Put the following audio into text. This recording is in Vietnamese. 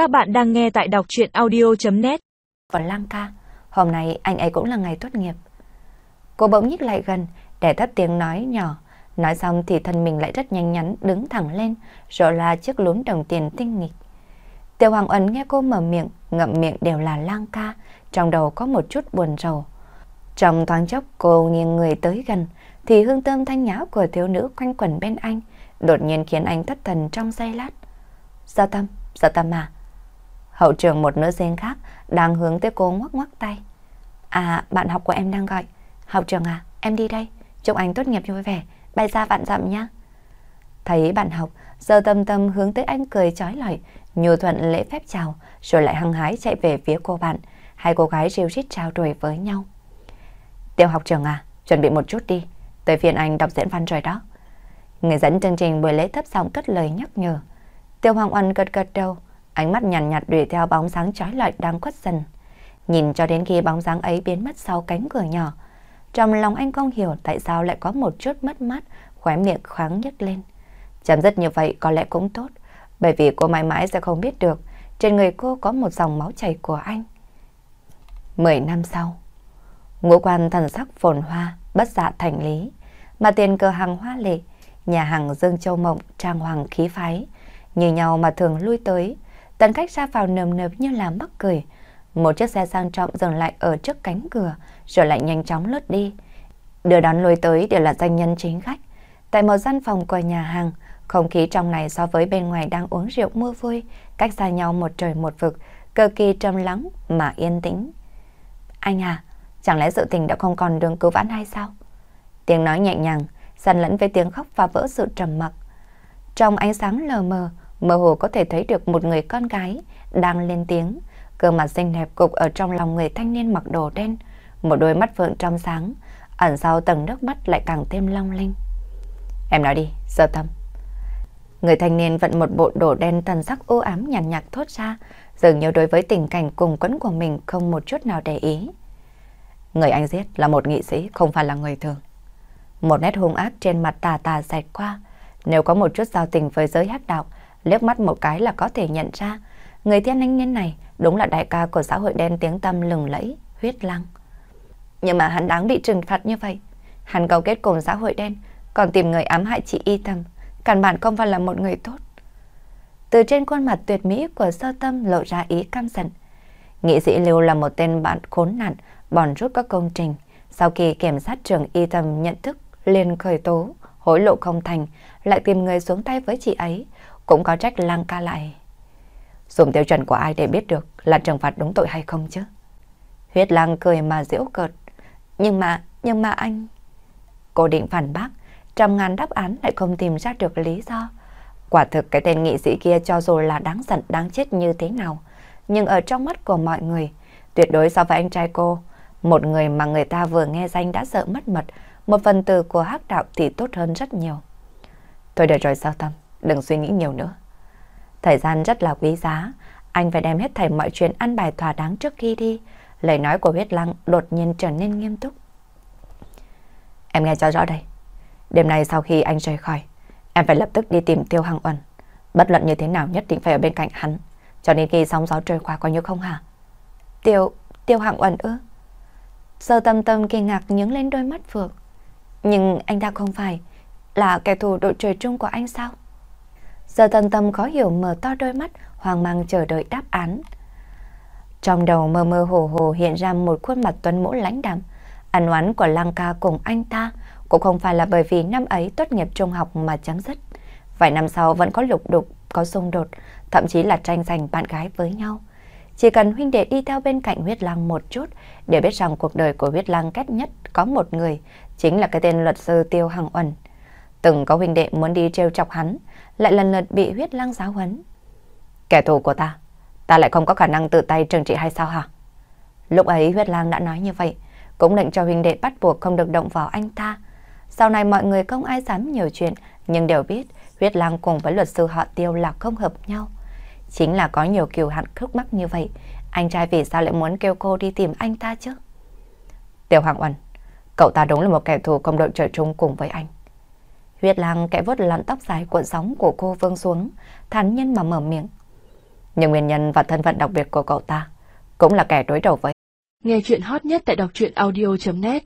Các bạn đang nghe tại đọc chuyện audio.net và Lang ca, hôm nay anh ấy cũng là ngày tốt nghiệp. Cô bỗng nhích lại gần, để thấp tiếng nói nhỏ. Nói xong thì thân mình lại rất nhanh nhắn đứng thẳng lên, rồi là chiếc lún đồng tiền tinh nghịch. Tiêu Hoàng Ấn nghe cô mở miệng, ngậm miệng đều là lang ca, trong đầu có một chút buồn rầu. Trong thoáng chốc cô nghiêng người tới gần, thì hương thơm thanh nhã của thiếu nữ quanh quẩn bên anh, đột nhiên khiến anh thất thần trong giây lát. Gia tâm, gia tâm à. Hậu trường một nữ sinh khác đang hướng tới cô ngoắc ngoắc tay. À, bạn học của em đang gọi. Học trường à, em đi đây. Chúc anh tốt nghiệp vui vẻ, bay ra vạn dặm nhá. Thấy bạn học, giờ tâm tâm hướng tới anh cười chói lọi, nhu thuận lễ phép chào, rồi lại hăng hái chạy về phía cô bạn. Hai cô gái rêu rít trao đổi với nhau. Tiêu học trường à, chuẩn bị một chút đi. Tới phiên anh đọc diễn văn rồi đó. Người dẫn chương trình buổi lễ thấp giọng cất lời nhắc nhở. Tiêu Hoàng Oanh gật gật đầu, ánh mắt nhàn nhạt, nhạt đuổi theo bóng sáng trái lọi đang khuất dần. Nhìn cho đến khi bóng dáng ấy biến mất sau cánh cửa nhỏ. Trong lòng anh không hiểu tại sao lại có một chút mất mát, khóe miệng khoáng nhếch lên. Chấm dứt như vậy có lẽ cũng tốt, bởi vì cô mãi mãi sẽ không biết được trên người cô có một dòng máu chảy của anh. Mười năm sau, ngũ quan thần sắc phồn hoa, bất dạ thành lý, mà tiền cửa hàng hoa lệ, nhà hàng Dương Châu Mộng trang hoàng khí phái, như nhau mà thường lui tới, tần khách ra vào nườm nượp như là mắc cười. Một chiếc xe sang trọng dừng lại ở trước cánh cửa, rồi lại nhanh chóng lướt đi. Đưa đón lôi tới đều là danh nhân chính khách. Tại một gian phòng của nhà hàng, không khí trong này so với bên ngoài đang uống rượu mưa vui, cách xa nhau một trời một vực, cực kỳ trầm lắng mà yên tĩnh. Anh à, chẳng lẽ sự tình đã không còn đường cứu vãn hay sao? Tiếng nói nhẹ nhàng, xen lẫn với tiếng khóc và vỡ sự trầm mặc. Trong ánh sáng lờ mờ, mơ hồ có thể thấy được một người con gái đang lên tiếng, cơ mặt xinh đẹp cục ở trong lòng người thanh niên mặc đồ đen, một đôi mắt vượng trong sáng, ẩn sau tầng nước mắt lại càng thêm long lanh. Em nói đi, sơ tâm. Người thanh niên vận một bộ đồ đen thần sắc u ám nhàn nhạt thốt ra, dường như đối với tình cảnh cùng quẫn của mình không một chút nào để ý. Người anh giết là một nghị sĩ, không phải là người thường. Một nét hung ác trên mặt tà tà xẹt qua. Nếu có một chút giao tình với giới hắc đạo, liếc mắt một cái là có thể nhận ra. Người thiên anh niên này đúng là đại ca của xã hội đen tiếng tâm lừng lẫy, huyết lăng. Nhưng mà hắn đáng bị trừng phạt như vậy. Hắn cầu kết cùng xã hội đen, còn tìm người ám hại chị y tâm. Căn bản không phải là một người tốt. Từ trên khuôn mặt tuyệt mỹ của sơ tâm lộ ra ý căm giận. Nghị sĩ Lưu là một tên bạn khốn nạn, bòn rút các công trình. Sau khi kiểm sát trưởng y tâm nhận thức liền khởi tố, hối lộ không thành, lại tìm người xuống tay với chị ấy, cũng có trách lang ca lại. Dùng tiêu chuẩn của ai để biết được là trừng phạt đúng tội hay không chứ? Huyết lang cười mà giễu cợt. Nhưng mà, nhưng mà anh... Cô định phản bác, trăm ngàn đáp án lại không tìm ra được lý do. Quả thực cái tên nghị sĩ kia cho dù là đáng giận đáng chết như thế nào, nhưng ở trong mắt của mọi người, tuyệt đối so với anh trai cô, một người mà người ta vừa nghe danh đã sợ mất mật, một phần từ của hắc đạo thì tốt hơn rất nhiều. Thôi được rồi sao tâm, đừng suy nghĩ nhiều nữa. Thời gian rất là quý giá, anh phải đem hết thảy mọi chuyện ăn bài thỏa đáng trước khi đi. Lời nói của huyết lăng đột nhiên trở nên nghiêm túc. Em nghe cho rõ đây. Đêm nay sau khi anh rời khỏi, em phải lập tức đi tìm Tiêu Hằng Uẩn. Bất luận như thế nào nhất định phải ở bên cạnh hắn, cho nên khi sóng gió trôi qua có nhớ không hả? Tiêu, Tiêu Hằng Uẩn ư? Sơ tâm tâm kinh ngạc nhướng lên đôi mắt Phượng. Nhưng anh ta không phải là kẻ thù đội trời chung của anh sao? Giờ thần tâm khó hiểu mở to đôi mắt, hoang mang chờ đợi đáp án. Trong đầu mơ mơ hồ hồ hiện ra một khuôn mặt tuấn mũ lãnh đạm. Ăn oán của Lăng ca cùng anh ta cũng không phải là bởi vì năm ấy tốt nghiệp trung học mà chấm dứt. Vài năm sau vẫn có lục đục, có xung đột, thậm chí là tranh giành bạn gái với nhau. Chỉ cần huynh đệ đi theo bên cạnh huyết lăng một chút để biết rằng cuộc đời của huyết lăng kết nhất có một người, chính là cái tên luật sư Tiêu Hằng Uẩn. Từng có huynh đệ muốn đi trêu chọc hắn, lại lần lượt bị huyết lang giáo huấn. Kẻ thù của ta, ta lại không có khả năng tự tay trừng trị hay sao hả? Lúc ấy huyết lang đã nói như vậy, cũng lệnh cho huynh đệ bắt buộc không được động vào anh ta. Sau này mọi người không ai dám nhiều chuyện, nhưng đều biết huyết lang cùng với luật sư họ tiêu là không hợp nhau. Chính là có nhiều kiều hạn khúc mắc như vậy, anh trai vì sao lại muốn kêu cô đi tìm anh ta chứ? Tiêu Hoàng Uẩn, cậu ta đúng là một kẻ thù không đội trời chung cùng với anh. Huyết lang kẽ vớt lọn tóc dài cuộn sóng của cô vương xuống, thản nhiên mà mở miệng. Nhưng nguyên nhân và thân phận đặc biệt của cậu ta cũng là kẻ đối đầu với. Nghe chuyện hot nhất tại đọc truyện audio.net